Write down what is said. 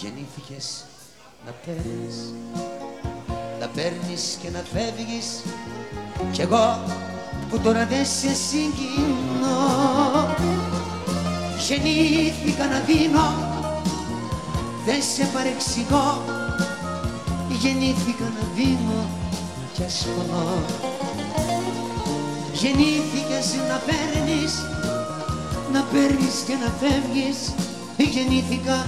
Γεννήθηκες να παίρνεις Να παίρνεις και να φεύγεις. Κι εγώ που τώρα δεν σε συγκινώ Γεννήθηκα να δίνω Δεν σε παρεξηγώ. Γεννήθηκα να δίνω και σπόνο Γεννήθηκες να παίρνεις Να παίρνεις και να φεύγεις. Γεννήθηκα